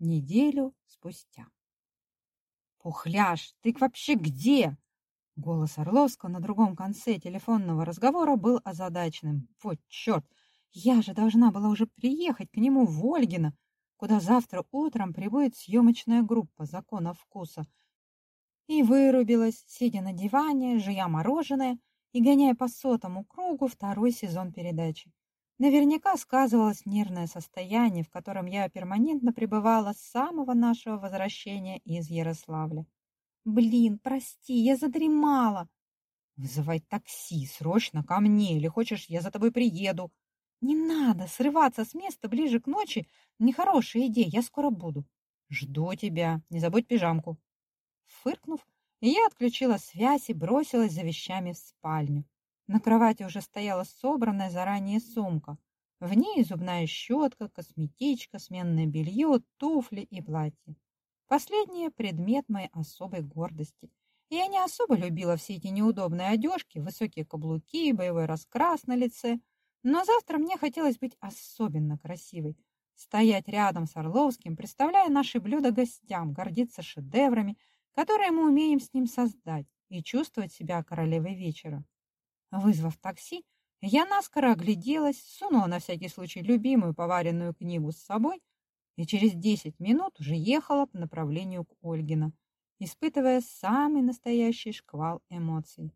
неделю спустя. «Пухляш, ты вообще где?» Голос Орловского на другом конце телефонного разговора был озадаченным. «Вот черт! Я же должна была уже приехать к нему в Ольгино, куда завтра утром прибудет съемочная группа «Закона вкуса». И вырубилась, сидя на диване, жуя мороженое и гоняя по сотому кругу второй сезон передачи. Наверняка сказывалось нервное состояние, в котором я перманентно пребывала с самого нашего возвращения из Ярославля. «Блин, прости, я задремала!» «Вызывай такси, срочно ко мне, или хочешь, я за тобой приеду?» «Не надо, срываться с места ближе к ночи — нехорошая идея, я скоро буду». «Жду тебя, не забудь пижамку». Фыркнув, я отключила связь и бросилась за вещами в спальню. На кровати уже стояла собранная заранее сумка. В ней зубная щетка, косметичка, сменное белье, туфли и платье. Последнее – предмет моей особой гордости. Я не особо любила все эти неудобные одежки, высокие каблуки, боевой раскрас на лице. Но завтра мне хотелось быть особенно красивой. Стоять рядом с Орловским, представляя наши блюда гостям, гордиться шедеврами, которые мы умеем с ним создать, и чувствовать себя королевой вечера. Вызвав такси, я наскоро огляделась, сунула на всякий случай любимую поваренную книгу с собой и через десять минут уже ехала по направлению к Ольгина, испытывая самый настоящий шквал эмоций.